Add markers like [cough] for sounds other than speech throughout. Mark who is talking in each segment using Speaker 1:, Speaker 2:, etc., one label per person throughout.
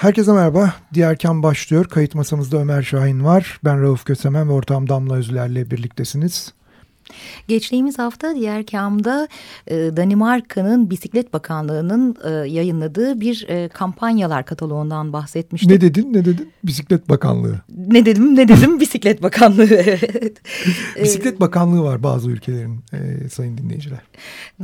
Speaker 1: Herkese merhaba. Diğerken başlıyor. Kayıt masamızda Ömer Şahin var. Ben Rauf Kösemen ve ortağım Damla Özler'le birliktesiniz.
Speaker 2: Geçtiğimiz hafta diğer kamda e, Danimarka'nın Bisiklet Bakanlığı'nın e, yayınladığı bir e, kampanyalar kataloğundan bahsetmiştik.
Speaker 1: Ne dedin ne dedin? Bisiklet Bakanlığı.
Speaker 2: Ne dedim ne dedim [laughs] Bisiklet Bakanlığı evet.
Speaker 1: Bisiklet Bakanlığı var bazı ülkelerin e, sayın dinleyiciler.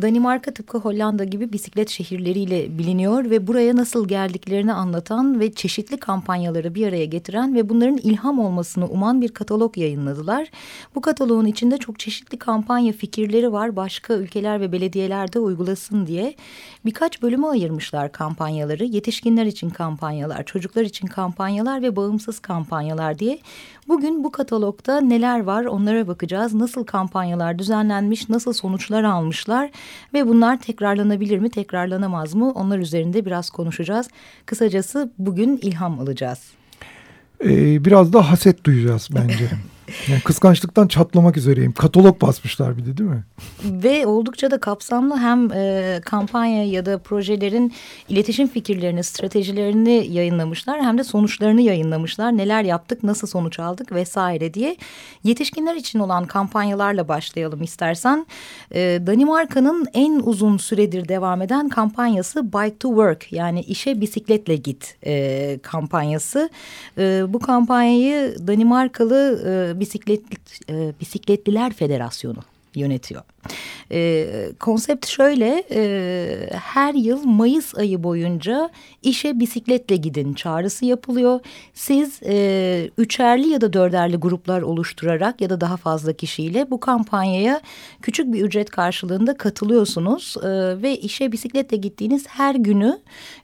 Speaker 2: Danimarka tıpkı Hollanda gibi bisiklet şehirleriyle biliniyor ve buraya nasıl geldiklerini anlatan ve çeşitli kampanyaları bir araya getiren ve bunların ilham olmasını uman bir katalog yayınladılar. Bu kataloğun içinde çok çeşitli kampanya fikirleri var başka ülkeler ve belediyeler de uygulasın diye. Birkaç bölüme ayırmışlar kampanyaları. Yetişkinler için kampanyalar, çocuklar için kampanyalar ve bağımsız kampanyalar diye. Bugün bu katalogda neler var onlara bakacağız. Nasıl kampanyalar düzenlenmiş, nasıl sonuçlar almışlar ve bunlar tekrarlanabilir mi, tekrarlanamaz mı? Onlar üzerinde biraz konuşacağız. Kısacası bugün ilham alacağız.
Speaker 1: Ee, biraz da haset duyacağız bence. [laughs] Yani kıskançlıktan çatlamak üzereyim. Katalog basmışlar bir de değil mi?
Speaker 2: Ve oldukça da kapsamlı hem e, kampanya ya da projelerin iletişim fikirlerini, stratejilerini yayınlamışlar hem de sonuçlarını yayınlamışlar. Neler yaptık, nasıl sonuç aldık vesaire diye. Yetişkinler için olan kampanyalarla başlayalım istersen. E, Danimarka'nın en uzun süredir devam eden kampanyası Bike to Work yani işe bisikletle git e, kampanyası. E, bu kampanyayı Danimarkalı e, Bisiklet, e, Bisikletliler Federasyonu yönetiyor. E, konsept şöyle e, her yıl Mayıs ayı boyunca işe bisikletle gidin çağrısı yapılıyor. Siz e, üçerli ya da dörderli gruplar oluşturarak ya da daha fazla kişiyle bu kampanyaya küçük bir ücret karşılığında katılıyorsunuz. E, ve işe bisikletle gittiğiniz her günü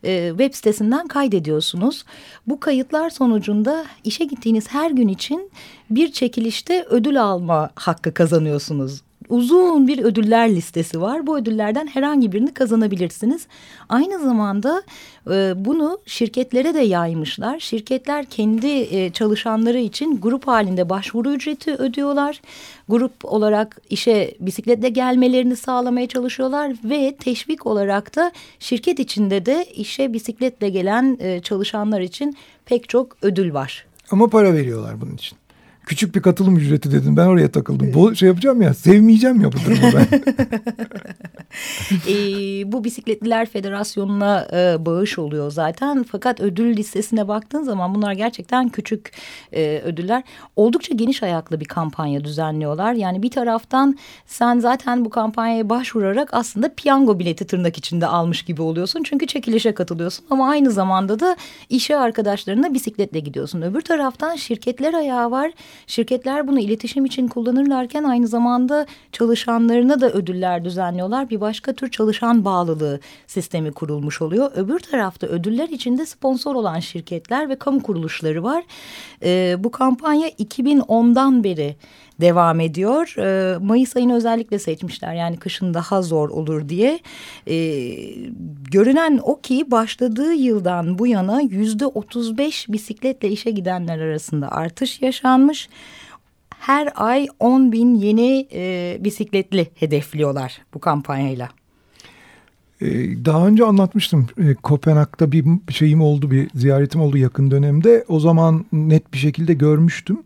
Speaker 2: e, web sitesinden kaydediyorsunuz. Bu kayıtlar sonucunda işe gittiğiniz her gün için bir çekilişte ödül alma hakkı kazanıyorsunuz uzun bir ödüller listesi var. Bu ödüllerden herhangi birini kazanabilirsiniz. Aynı zamanda e, bunu şirketlere de yaymışlar. Şirketler kendi e, çalışanları için grup halinde başvuru ücreti ödüyorlar. Grup olarak işe bisikletle gelmelerini sağlamaya çalışıyorlar ve teşvik olarak da şirket içinde de işe bisikletle gelen e, çalışanlar için pek çok ödül var.
Speaker 1: Ama para veriyorlar bunun için küçük bir katılım ücreti dedim. Ben oraya takıldım. Bu şey yapacağım ya sevmeyeceğim ya bu durumu ben. [laughs]
Speaker 2: e, bu Bisikletliler Federasyonu'na e, bağış oluyor zaten. Fakat ödül listesine baktığın zaman bunlar gerçekten küçük e, ödüller. Oldukça geniş ayaklı bir kampanya düzenliyorlar. Yani bir taraftan sen zaten bu kampanyaya başvurarak aslında piyango bileti tırnak içinde almış gibi oluyorsun. Çünkü çekilişe katılıyorsun ama aynı zamanda da işe arkadaşlarına bisikletle gidiyorsun. Öbür taraftan şirketler ayağı var. Şirketler bunu iletişim için kullanırlarken aynı zamanda çalışanlarına da ödüller düzenliyorlar. Bir başka tür çalışan bağlılığı sistemi kurulmuş oluyor. Öbür tarafta ödüller içinde sponsor olan şirketler ve kamu kuruluşları var. Ee, bu kampanya 2010'dan beri devam ediyor. E, Mayıs ayını özellikle seçmişler yani kışın daha zor olur diye. E, görünen o ki başladığı yıldan bu yana yüzde otuz beş bisikletle işe gidenler arasında artış yaşanmış. Her ay 10 bin yeni e, bisikletli hedefliyorlar bu kampanyayla.
Speaker 1: Daha önce anlatmıştım Kopenhag'da bir şeyim oldu bir ziyaretim oldu yakın dönemde o zaman net bir şekilde görmüştüm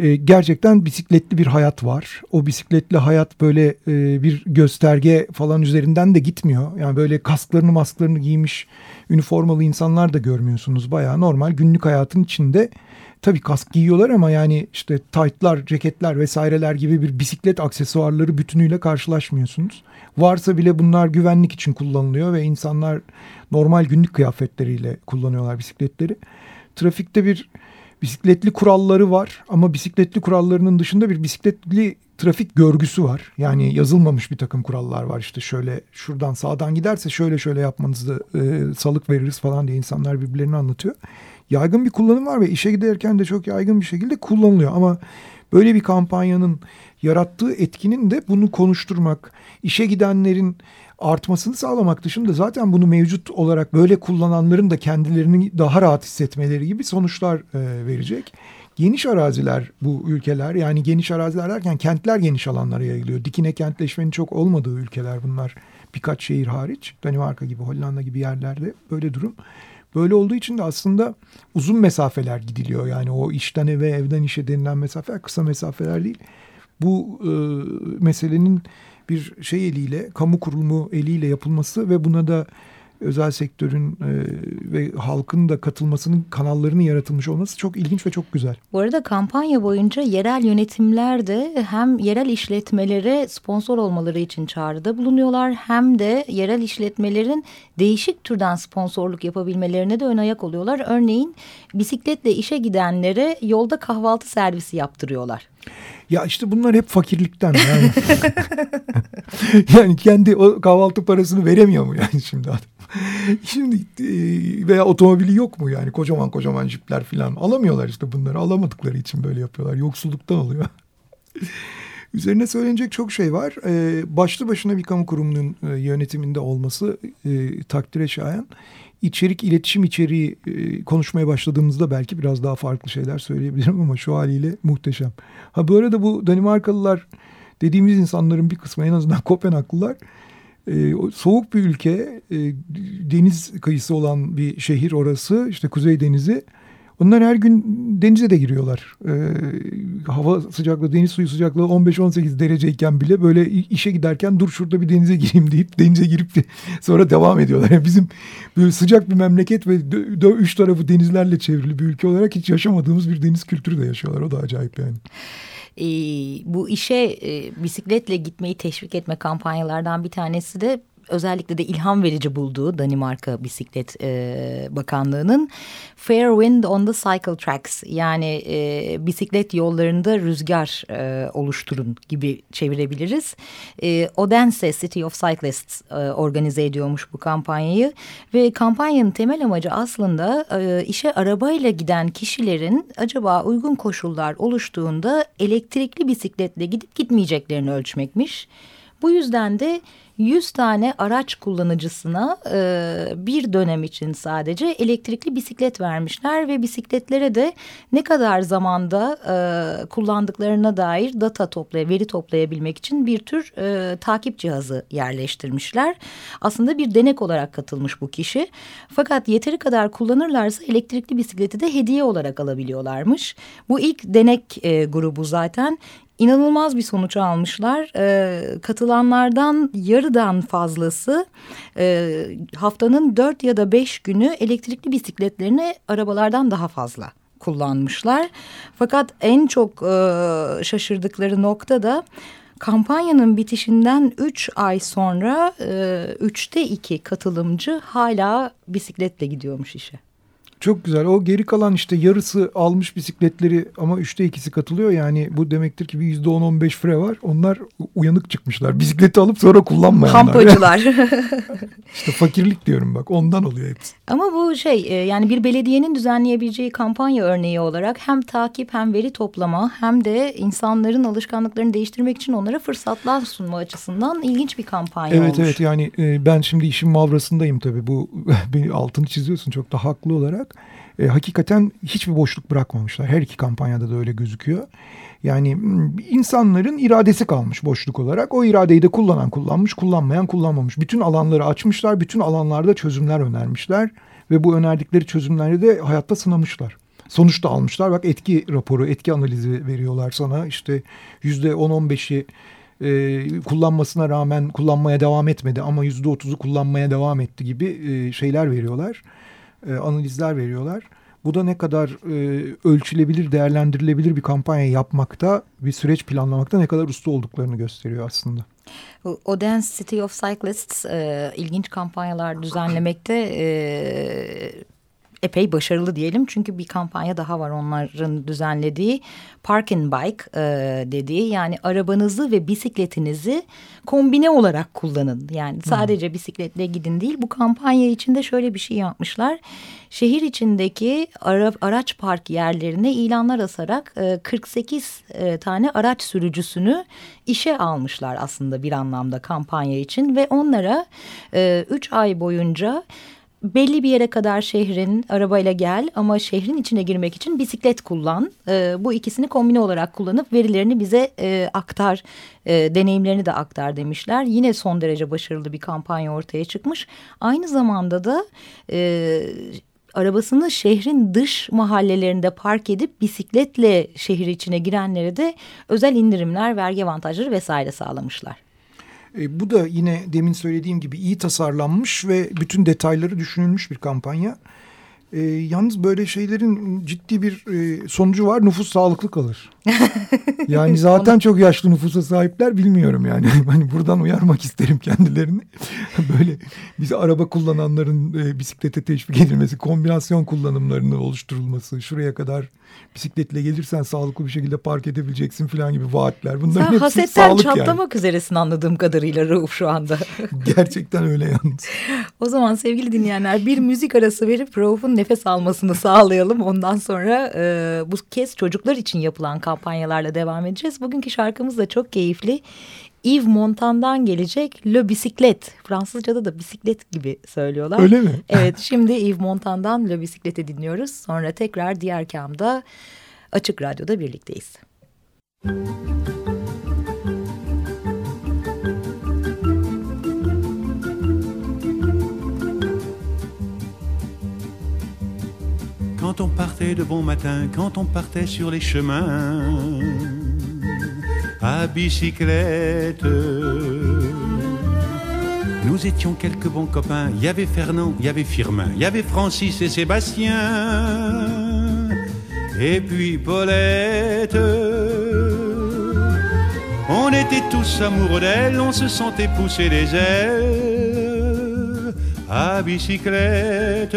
Speaker 1: e, gerçekten bisikletli bir hayat var. O bisikletli hayat böyle e, bir gösterge falan üzerinden de gitmiyor. Yani böyle kasklarını masklarını giymiş üniformalı insanlar da görmüyorsunuz. Bayağı normal günlük hayatın içinde tabii kask giyiyorlar ama yani işte taytlar, ceketler vesaireler gibi bir bisiklet aksesuarları bütünüyle karşılaşmıyorsunuz. Varsa bile bunlar güvenlik için kullanılıyor ve insanlar normal günlük kıyafetleriyle kullanıyorlar bisikletleri. Trafikte bir bisikletli kuralları var ama bisikletli kurallarının dışında bir bisikletli trafik görgüsü var. Yani yazılmamış bir takım kurallar var işte şöyle şuradan sağdan giderse şöyle şöyle yapmanızı e, salık veririz falan diye insanlar birbirlerini anlatıyor. Yaygın bir kullanım var ve işe giderken de çok yaygın bir şekilde kullanılıyor ama böyle bir kampanyanın yarattığı etkinin de bunu konuşturmak, işe gidenlerin artmasını sağlamak dışında zaten bunu mevcut olarak böyle kullananların da kendilerini daha rahat hissetmeleri gibi sonuçlar e, verecek. Geniş araziler bu ülkeler yani geniş araziler derken kentler geniş alanlara yayılıyor. Dikine kentleşmenin çok olmadığı ülkeler bunlar birkaç şehir hariç. Danimarka gibi Hollanda gibi yerlerde böyle durum. Böyle olduğu için de aslında uzun mesafeler gidiliyor. Yani o işten eve, evden işe denilen mesafeler kısa mesafeler değil. Bu e, meselenin bir şey eliyle, kamu kurumu eliyle yapılması ve buna da özel sektörün e, ve halkın da katılmasının kanallarının yaratılmış olması çok ilginç ve çok güzel.
Speaker 2: Bu arada kampanya boyunca yerel yönetimler de hem yerel işletmelere sponsor olmaları için çağrıda bulunuyorlar hem de yerel işletmelerin değişik türden sponsorluk yapabilmelerine de ön ayak oluyorlar. Örneğin bisikletle işe gidenlere yolda kahvaltı servisi yaptırıyorlar.
Speaker 1: Ya işte bunlar hep fakirlikten yani. [laughs] yani kendi o kahvaltı parasını veremiyor mu yani şimdi adam? Şimdi e, veya otomobili yok mu yani kocaman kocaman jipler falan alamıyorlar işte bunları alamadıkları için böyle yapıyorlar yoksulluktan oluyor. [laughs] Üzerine söylenecek çok şey var. Ee, başlı başına bir kamu kurumunun e, yönetiminde olması e, takdire şayan. İçerik, iletişim içeriği e, konuşmaya başladığımızda belki biraz daha farklı şeyler söyleyebilirim ama şu haliyle muhteşem. Ha bu arada bu Danimarkalılar dediğimiz insanların bir kısmı en azından Kopenhaglılar e, soğuk bir ülke, e, deniz kıyısı olan bir şehir orası, işte Kuzey Denizi. Onlar her gün denize de giriyorlar. E, hava sıcaklığı, deniz suyu sıcaklığı 15-18 dereceyken bile böyle işe giderken dur şurada bir denize gireyim deyip denize girip [laughs] sonra devam ediyorlar. Yani bizim böyle sıcak bir memleket ve üç tarafı denizlerle çevrili bir ülke olarak hiç yaşamadığımız bir deniz kültürü de yaşıyorlar. O da acayip yani
Speaker 2: e, bu işe e, bisikletle gitmeyi teşvik etme kampanyalardan bir tanesi de özellikle de ilham verici bulduğu Danimarka Bisiklet e, Bakanlığı'nın Fair Wind on the Cycle Tracks yani e, bisiklet yollarında rüzgar e, oluşturun gibi çevirebiliriz. E, Odense City of Cyclists e, organize ediyormuş bu kampanyayı ve kampanyanın temel amacı aslında e, işe arabayla giden kişilerin acaba uygun koşullar oluştuğunda elektrikli bisikletle gidip gitmeyeceklerini ölçmekmiş. Bu yüzden de 100 tane araç kullanıcısına e, bir dönem için sadece elektrikli bisiklet vermişler ve bisikletlere de ne kadar zamanda e, kullandıklarına dair data toplaya, veri toplayabilmek için bir tür e, takip cihazı yerleştirmişler. Aslında bir denek olarak katılmış bu kişi. Fakat yeteri kadar kullanırlarsa elektrikli bisikleti de hediye olarak alabiliyorlarmış. Bu ilk denek e, grubu zaten inanılmaz bir sonuç almışlar. E, katılanlardan yarıdan fazlası e, haftanın dört ya da beş günü elektrikli bisikletlerini arabalardan daha fazla kullanmışlar. Fakat en çok e, şaşırdıkları nokta da kampanyanın bitişinden üç ay sonra e, üçte iki katılımcı hala bisikletle gidiyormuş işe.
Speaker 1: Çok güzel. O geri kalan işte yarısı almış bisikletleri ama üçte ikisi katılıyor. Yani bu demektir ki bir yüzde on on beş fre var. Onlar uyanık çıkmışlar. Bisikleti alıp sonra kullanmayanlar.
Speaker 2: Hampacılar. [laughs] [laughs]
Speaker 1: İşte fakirlik diyorum bak ondan oluyor hepsi.
Speaker 2: Ama bu şey e, yani bir belediyenin düzenleyebileceği kampanya örneği olarak hem takip hem veri toplama hem de insanların alışkanlıklarını değiştirmek için onlara fırsatlar sunma açısından ilginç bir kampanya
Speaker 1: evet,
Speaker 2: olmuş.
Speaker 1: Evet evet yani e, ben şimdi işin mavrasındayım tabii bu [laughs] beni altını çiziyorsun çok da haklı olarak. E, hakikaten hiçbir boşluk bırakmamışlar. Her iki kampanyada da öyle gözüküyor. Yani insanların iradesi kalmış boşluk olarak. O iradeyi de kullanan kullanmış, kullanmayan kullanmamış. Bütün alanları açmışlar, bütün alanlarda çözümler önermişler. Ve bu önerdikleri çözümleri de hayatta sınamışlar. Sonuçta almışlar. Bak etki raporu, etki analizi veriyorlar sana. İşte yüzde on on beşi e, kullanmasına rağmen kullanmaya devam etmedi ama yüzde otuzu kullanmaya devam etti gibi e, şeyler veriyorlar. E, analizler veriyorlar. Bu da ne kadar e, ölçülebilir, değerlendirilebilir bir kampanya yapmakta, bir süreç planlamakta ne kadar usta olduklarını gösteriyor aslında.
Speaker 2: Odense City of Cyclists e, ilginç kampanyalar düzenlemekte e, epey başarılı diyelim. Çünkü bir kampanya daha var onların düzenlediği Park and Bike e, dediği yani arabanızı ve bisikletinizi kombine olarak kullanın. Yani sadece hmm. bisikletle gidin değil bu kampanya içinde şöyle bir şey yapmışlar. Şehir içindeki ara, araç park yerlerine ilanlar asarak e, 48 e, tane araç sürücüsünü işe almışlar aslında bir anlamda kampanya için ve onlara 3 e, üç ay boyunca belli bir yere kadar şehrin arabayla gel ama şehrin içine girmek için bisiklet kullan. E, bu ikisini kombine olarak kullanıp verilerini bize e, aktar, e, deneyimlerini de aktar demişler. Yine son derece başarılı bir kampanya ortaya çıkmış. Aynı zamanda da... E, arabasını şehrin dış mahallelerinde park edip bisikletle şehir içine girenlere de özel indirimler, vergi avantajları vesaire sağlamışlar.
Speaker 1: E, bu da yine demin söylediğim gibi iyi tasarlanmış ve bütün detayları düşünülmüş bir kampanya. E, yalnız böyle şeylerin ciddi bir e, sonucu var. Nüfus sağlıklı kalır. [laughs] Yani zaten çok yaşlı nüfusa sahipler bilmiyorum yani. [laughs] Hani buradan uyarmak isterim kendilerini. [laughs] böyle bizi araba kullananların e, bisiklete teşvik edilmesi, kombinasyon kullanımlarının oluşturulması, şuraya kadar bisikletle gelirsen sağlıklı bir şekilde park edebileceksin falan gibi vaatler.
Speaker 2: Bunların Sen hasetten çatlamak yani. üzeresin anladığım kadarıyla Rauf şu anda.
Speaker 1: Gerçekten öyle yalnız.
Speaker 2: O zaman sevgili dinleyenler bir müzik arası verip Rauf'un nefes almasını sağlayalım. Ondan sonra e, bu kez çocuklar için yapılan kampanyalarla devam edeceğiz. Bugünkü şarkımız da çok keyifli. Yves Montan'dan gelecek Le Bisiklet. Fransızca'da da bisiklet gibi söylüyorlar.
Speaker 1: Öyle mi?
Speaker 2: Evet şimdi Yves Montan'dan Le Bisiklet'i dinliyoruz. Sonra tekrar diğer kamda Açık Radyo'da birlikteyiz.
Speaker 3: Quand on partait de bon matin, quand on partait sur les chemins à bicyclette. Nous étions quelques bons copains. Il y avait Fernand, il y avait Firmin, il y avait Francis et Sébastien. Et puis Paulette. On était tous amoureux d'elle, on se sentait pousser des ailes à bicyclette.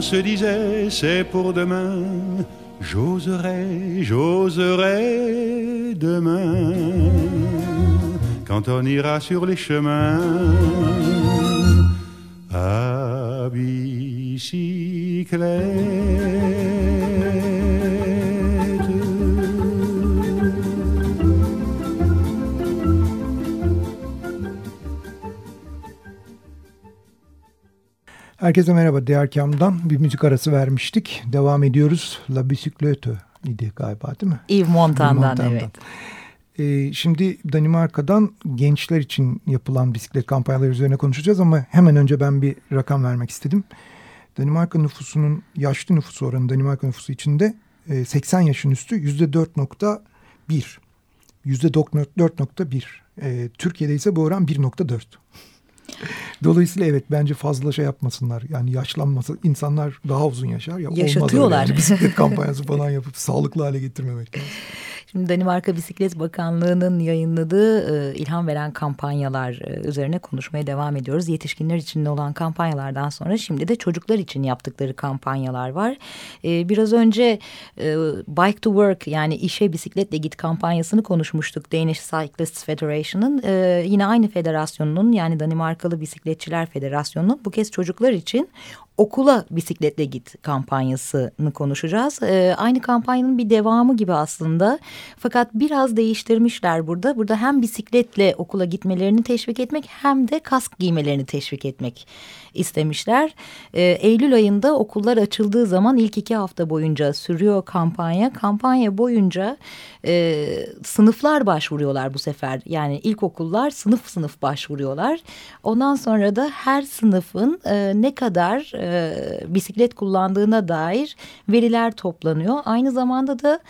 Speaker 3: on se disait c'est pour demain, j'oserai, j'oserai demain, quand on ira sur les chemins à bicyclette.
Speaker 1: Herkese merhaba. Diğer kamdan bir müzik arası vermiştik. Devam ediyoruz. La Bicyclette idi galiba değil mi?
Speaker 2: Yves Montan'dan, Montan'dan. evet.
Speaker 1: Ee, şimdi Danimarka'dan gençler için yapılan bisiklet kampanyaları üzerine konuşacağız ama hemen önce ben bir rakam vermek istedim. Danimarka nüfusunun yaşlı nüfusu oranı Danimarka nüfusu içinde 80 e, yaşın üstü %4.1. %4.1. E, Türkiye'de ise bu oran 1.4. [laughs] Dolayısıyla evet bence fazla şey yapmasınlar. Yani yaşlanması insanlar daha uzun yaşar. Ya
Speaker 2: Yaşatıyorlar.
Speaker 1: Yani. Bisiklet [laughs] kampanyası falan yapıp sağlıklı hale getirmemek lazım.
Speaker 2: Şimdi Danimarka Bisiklet Bakanlığı'nın yayınladığı e, ilham veren kampanyalar e, üzerine konuşmaya devam ediyoruz. Yetişkinler için olan kampanyalardan sonra şimdi de çocuklar için yaptıkları kampanyalar var. E, biraz önce e, Bike to Work yani işe bisikletle git kampanyasını konuşmuştuk Danish Cyclists Federation'ın. E, yine aynı federasyonun yani Danimarkalı Bisikletçiler Federasyonu'nun bu kez çocuklar için okula bisikletle git kampanyasını konuşacağız. E, aynı kampanyanın bir devamı gibi aslında. Fakat biraz değiştirmişler burada. Burada hem bisikletle okula gitmelerini teşvik etmek hem de kask giymelerini teşvik etmek istemişler. E, Eylül ayında okullar açıldığı zaman ilk iki hafta boyunca sürüyor kampanya. Kampanya boyunca e, sınıflar başvuruyorlar bu sefer. Yani ilkokullar sınıf sınıf başvuruyorlar. Ondan sonra da her sınıfın e, ne kadar e, bisiklet kullandığına dair veriler toplanıyor. Aynı zamanda da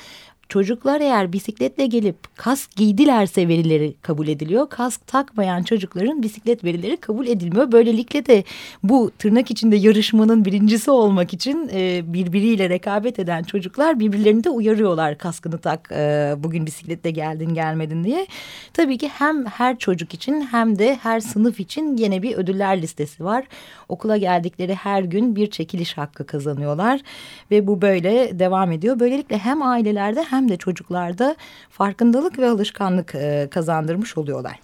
Speaker 2: Çocuklar eğer bisikletle gelip kask giydilerse verileri kabul ediliyor. Kask takmayan çocukların bisiklet verileri kabul edilmiyor. Böylelikle de bu tırnak içinde yarışmanın birincisi olmak için e, birbiriyle rekabet eden çocuklar birbirlerini de uyarıyorlar. Kaskını tak e, bugün bisikletle geldin gelmedin diye. Tabii ki hem her çocuk için hem de her sınıf için yine bir ödüller listesi var. Okula geldikleri her gün bir çekiliş hakkı kazanıyorlar ve bu böyle devam ediyor. Böylelikle hem ailelerde hem hem de çocuklarda farkındalık ve alışkanlık e, kazandırmış oluyorlar.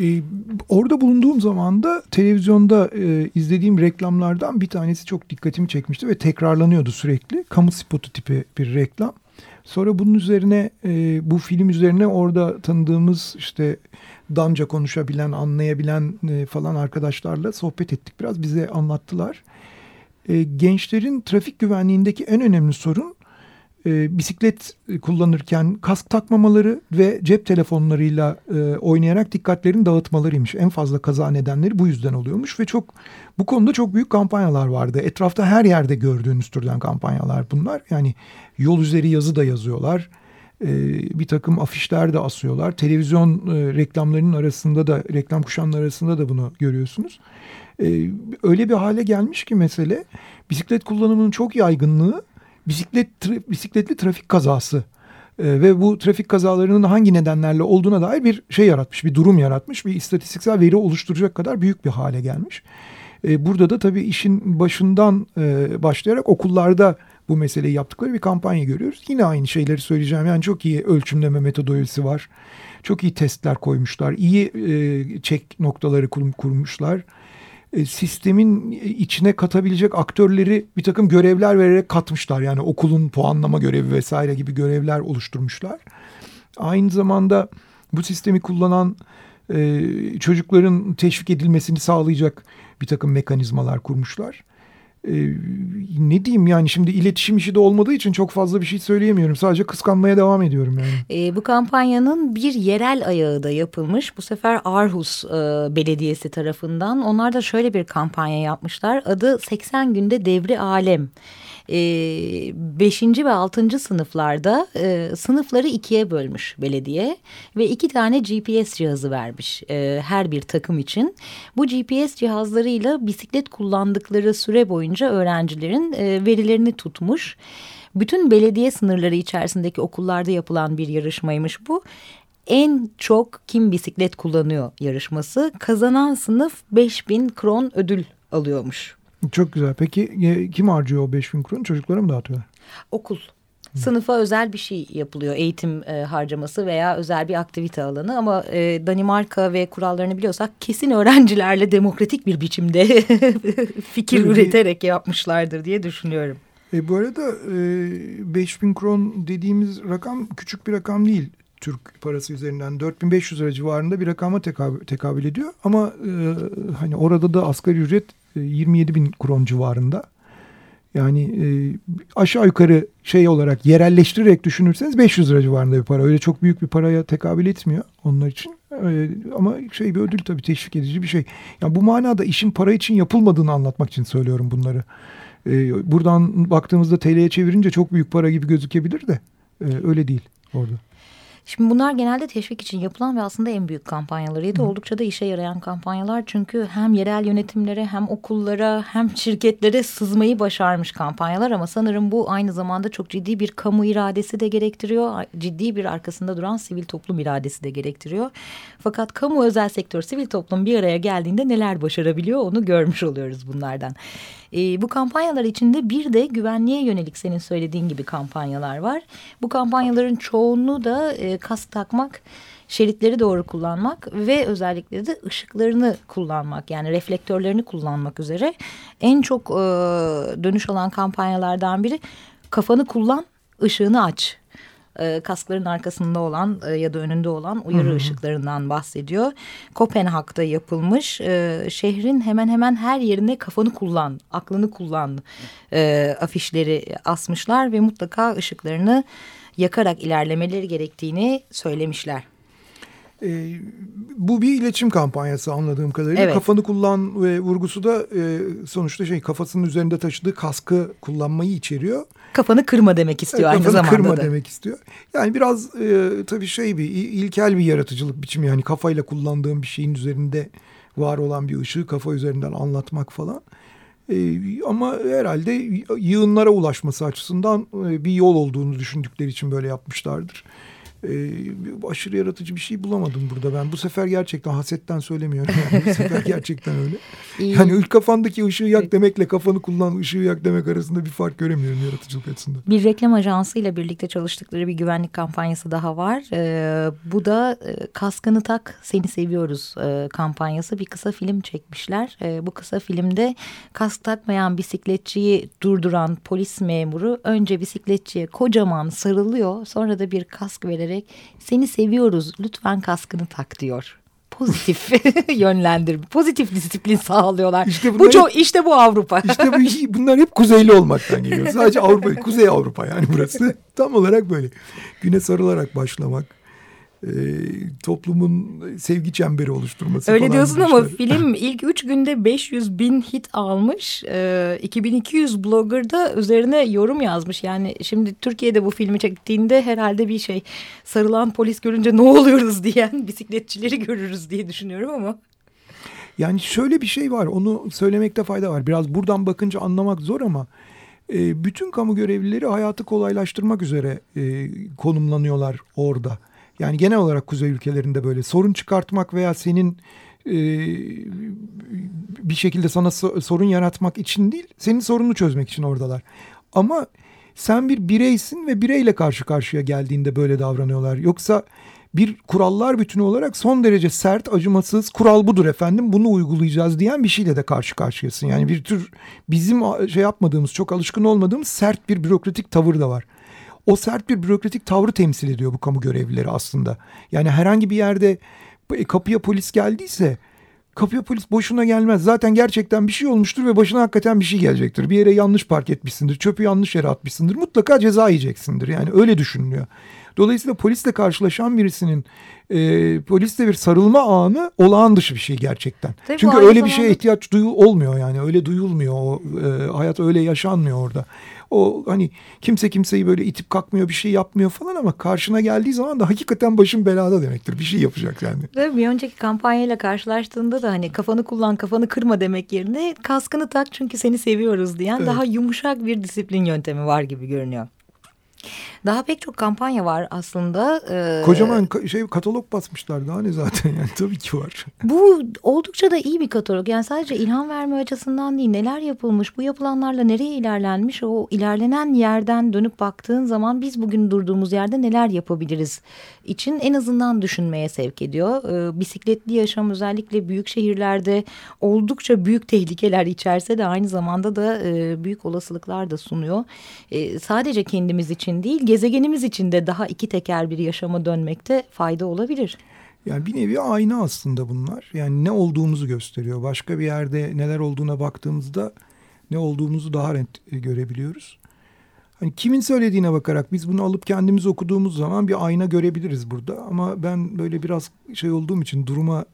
Speaker 1: Ee, orada bulunduğum zaman da televizyonda e, izlediğim reklamlardan bir tanesi çok dikkatimi çekmişti ve tekrarlanıyordu sürekli. Kamu spotu tipi bir reklam. Sonra bunun üzerine e, bu film üzerine orada tanıdığımız işte damca konuşabilen, anlayabilen e, falan arkadaşlarla sohbet ettik. Biraz bize anlattılar. E, gençlerin trafik güvenliğindeki en önemli sorun e, bisiklet kullanırken kask takmamaları ve cep telefonlarıyla e, oynayarak dikkatlerini dağıtmalarıymış. En fazla kaza nedenleri bu yüzden oluyormuş ve çok bu konuda çok büyük kampanyalar vardı. Etrafta her yerde gördüğünüz türden kampanyalar bunlar. Yani yol üzeri yazı da yazıyorlar. E, bir takım afişler de asıyorlar. Televizyon e, reklamlarının arasında da reklam kuşanları arasında da bunu görüyorsunuz. E, öyle bir hale gelmiş ki mesele bisiklet kullanımının çok yaygınlığı bisiklet tra bisikletli trafik kazası e, ve bu trafik kazalarının hangi nedenlerle olduğuna dair bir şey yaratmış, bir durum yaratmış, bir istatistiksel veri oluşturacak kadar büyük bir hale gelmiş. E, burada da tabii işin başından e, başlayarak okullarda bu meseleyi yaptıkları bir kampanya görüyoruz. Yine aynı şeyleri söyleyeceğim. Yani çok iyi ölçümleme metodolojisi var. Çok iyi testler koymuşlar. İyi e, çek noktaları kur, kurmuşlar. E, sistemin içine katabilecek aktörleri bir takım görevler vererek katmışlar. Yani okulun puanlama görevi vesaire gibi görevler oluşturmuşlar. Aynı zamanda bu sistemi kullanan e, çocukların teşvik edilmesini sağlayacak bir takım mekanizmalar kurmuşlar e, ne diyeyim yani şimdi iletişim işi de olmadığı için çok fazla bir şey söyleyemiyorum. Sadece kıskanmaya devam ediyorum yani.
Speaker 2: E, bu kampanyanın bir yerel ayağı da yapılmış. Bu sefer Arhus e, Belediyesi tarafından. Onlar da şöyle bir kampanya yapmışlar. Adı 80 günde devri alem. 5. E, ve 6. sınıflarda e, sınıfları ikiye bölmüş belediye ve iki tane GPS cihazı vermiş e, her bir takım için. Bu GPS cihazlarıyla bisiklet kullandıkları süre boyunca öğrencilerin e, verilerini tutmuş. Bütün belediye sınırları içerisindeki okullarda yapılan bir yarışmaymış bu en çok kim bisiklet kullanıyor yarışması. Kazanan sınıf 5000 kron ödül alıyormuş.
Speaker 1: Çok güzel. Peki e, kim harcıyor o 5000 kron? Çocuklara mı dağıtıyorlar?
Speaker 2: Okul. Sınıfa özel bir şey yapılıyor. Eğitim e, harcaması veya özel bir aktivite alanı. Ama e, Danimarka ve kurallarını biliyorsak kesin öğrencilerle demokratik bir biçimde [laughs] fikir Tabii. üreterek yapmışlardır diye düşünüyorum.
Speaker 1: E, bu arada e, 5000 kron dediğimiz rakam küçük bir rakam değil. Türk parası üzerinden 4500 lira civarında bir rakama tekabül, tekabül ediyor. Ama e, hani orada da asgari ücret 27 bin kron civarında. Yani e, aşağı yukarı şey olarak yerelleştirerek düşünürseniz 500 lira civarında bir para. Öyle çok büyük bir paraya tekabül etmiyor onlar için. E, ama şey bir ödül tabii teşvik edici bir şey. Yani bu manada işin para için yapılmadığını anlatmak için söylüyorum bunları. E, buradan baktığımızda TL'ye çevirince çok büyük para gibi gözükebilir de e, öyle değil orada.
Speaker 2: Şimdi bunlar genelde teşvik için yapılan ve aslında en büyük kampanyalarıydı. Hı. Oldukça da işe yarayan kampanyalar. Çünkü hem yerel yönetimlere hem okullara hem şirketlere sızmayı başarmış kampanyalar. Ama sanırım bu aynı zamanda çok ciddi bir kamu iradesi de gerektiriyor. Ciddi bir arkasında duran sivil toplum iradesi de gerektiriyor. Fakat kamu özel sektör sivil toplum bir araya geldiğinde neler başarabiliyor onu görmüş oluyoruz bunlardan. E, bu kampanyalar içinde bir de güvenliğe yönelik senin söylediğin gibi kampanyalar var. Bu kampanyaların çoğunluğu da e, kask takmak şeritleri doğru kullanmak ve özellikle de ışıklarını kullanmak yani reflektörlerini kullanmak üzere en çok e, dönüş alan kampanyalardan biri kafanı kullan ışığını aç e, kaskların arkasında olan e, ya da önünde olan uyarı Hı-hı. ışıklarından bahsediyor. Kopenhag'da yapılmış e, şehrin hemen hemen her yerine kafanı kullan, aklını kullan e, afişleri asmışlar ve mutlaka ışıklarını yakarak ilerlemeleri gerektiğini söylemişler.
Speaker 1: E, bu bir iletişim kampanyası anladığım kadarıyla. Evet. Kafanı kullan ve vurgusu da e, sonuçta şey kafasının üzerinde taşıdığı kaskı kullanmayı içeriyor.
Speaker 2: Kafanı kırma demek istiyor evet, aynı zamanda
Speaker 1: Kafanı kırma
Speaker 2: da.
Speaker 1: demek istiyor. Yani biraz e, tabii şey bir ilkel bir yaratıcılık biçimi yani kafayla kullandığım bir şeyin üzerinde var olan bir ışığı kafa üzerinden anlatmak falan. E, ama herhalde yığınlara ulaşması açısından e, bir yol olduğunu düşündükleri için böyle yapmışlardır e, aşırı yaratıcı bir şey bulamadım burada ben. Bu sefer gerçekten hasetten söylemiyorum. Yani. Bu sefer [laughs] gerçekten öyle. Yani ilk kafandaki ışığı yak demekle kafanı kullan ışığı yak demek arasında bir fark göremiyorum yaratıcılık açısından.
Speaker 2: Bir reklam ajansıyla birlikte çalıştıkları bir güvenlik kampanyası daha var. Ee, bu da e, kaskını tak seni seviyoruz e, kampanyası. Bir kısa film çekmişler. E, bu kısa filmde kask takmayan bisikletçiyi durduran polis memuru önce bisikletçiye kocaman sarılıyor. Sonra da bir kask vererek vererek seni seviyoruz lütfen kaskını tak diyor pozitif [laughs] yönlendirme, pozitif disiplin sağlıyorlar. İşte bu çok işte bu Avrupa.
Speaker 1: İşte bu bunlar hep kuzeyli olmaktan geliyor. Sadece Avrupa, Kuzey Avrupa yani burası. Tam olarak böyle. Güne sarılarak başlamak e, toplumun sevgi çemberi oluşturması
Speaker 2: Öyle diyorsun ama film [laughs] ilk üç günde 500 bin hit almış. E, 2200 blogger da üzerine yorum yazmış. Yani şimdi Türkiye'de bu filmi çektiğinde herhalde bir şey sarılan polis görünce ne oluyoruz [laughs] diyen bisikletçileri görürüz diye düşünüyorum ama.
Speaker 1: Yani şöyle bir şey var onu söylemekte fayda var. Biraz buradan bakınca anlamak zor ama e, bütün kamu görevlileri hayatı kolaylaştırmak üzere e, konumlanıyorlar orada. Yani genel olarak kuzey ülkelerinde böyle sorun çıkartmak veya senin e, bir şekilde sana so sorun yaratmak için değil, senin sorununu çözmek için oradalar. Ama sen bir bireysin ve bireyle karşı karşıya geldiğinde böyle davranıyorlar. Yoksa bir kurallar bütünü olarak son derece sert, acımasız, kural budur efendim bunu uygulayacağız diyen bir şeyle de karşı karşıyasın. Yani bir tür bizim şey yapmadığımız, çok alışkın olmadığımız sert bir bürokratik tavır da var o sert bir bürokratik tavrı temsil ediyor bu kamu görevlileri aslında. Yani herhangi bir yerde e, kapıya polis geldiyse kapıya polis boşuna gelmez. Zaten gerçekten bir şey olmuştur ve başına hakikaten bir şey gelecektir. Bir yere yanlış park etmişsindir, çöpü yanlış yere atmışsındır. Mutlaka ceza yiyeceksindir. Yani öyle düşünülüyor. Dolayısıyla polisle karşılaşan birisinin e, polisle bir sarılma anı olağan dışı bir şey gerçekten. Tabii Çünkü öyle bir şeye ihtiyaç duyu olmuyor yani öyle duyulmuyor. O, e, hayat öyle yaşanmıyor orada. O hani kimse kimseyi böyle itip kalkmıyor bir şey yapmıyor falan ama karşına geldiği zaman da hakikaten başın belada demektir. Bir şey yapacak yani.
Speaker 2: Ve bir önceki kampanyayla karşılaştığında da hani kafanı kullan kafanı kırma demek yerine kaskını tak çünkü seni seviyoruz diyen evet. daha yumuşak bir disiplin yöntemi var gibi görünüyor. Daha pek çok kampanya var aslında.
Speaker 1: Ee, Kocaman şey katalog basmışlar daha ne zaten yani tabii ki var. [laughs]
Speaker 2: Bu oldukça da iyi bir katalog. Yani sadece ilham verme açısından değil neler yapılmış bu yapılanlarla nereye ilerlenmiş o ilerlenen yerden dönüp baktığın zaman biz bugün durduğumuz yerde neler yapabiliriz için en azından düşünmeye sevk ediyor. Ee, bisikletli yaşam özellikle büyük şehirlerde oldukça büyük tehlikeler içerse de aynı zamanda da e, büyük olasılıklar da sunuyor. E, sadece kendimiz için değil gezegenimiz için de daha iki teker bir yaşama dönmekte fayda olabilir.
Speaker 1: Yani bir nevi ayna aslında bunlar. Yani ne olduğumuzu gösteriyor. Başka bir yerde neler olduğuna baktığımızda ne olduğumuzu daha net e, görebiliyoruz. Hani kimin söylediğine bakarak biz bunu alıp kendimiz okuduğumuz zaman bir ayna görebiliriz burada. Ama ben böyle biraz şey olduğum için duruma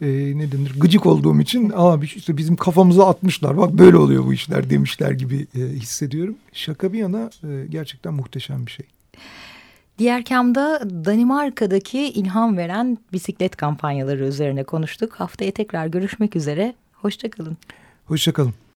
Speaker 1: e, ne denir gıcık olduğum için abi işte bizim kafamıza atmışlar bak böyle oluyor bu işler demişler gibi e, hissediyorum. Şaka bir yana e, gerçekten muhteşem bir şey.
Speaker 2: Diğer kamda Danimarka'daki ilham veren bisiklet kampanyaları üzerine konuştuk. Haftaya tekrar görüşmek üzere. Hoşçakalın.
Speaker 1: Hoşçakalın.